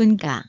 분가.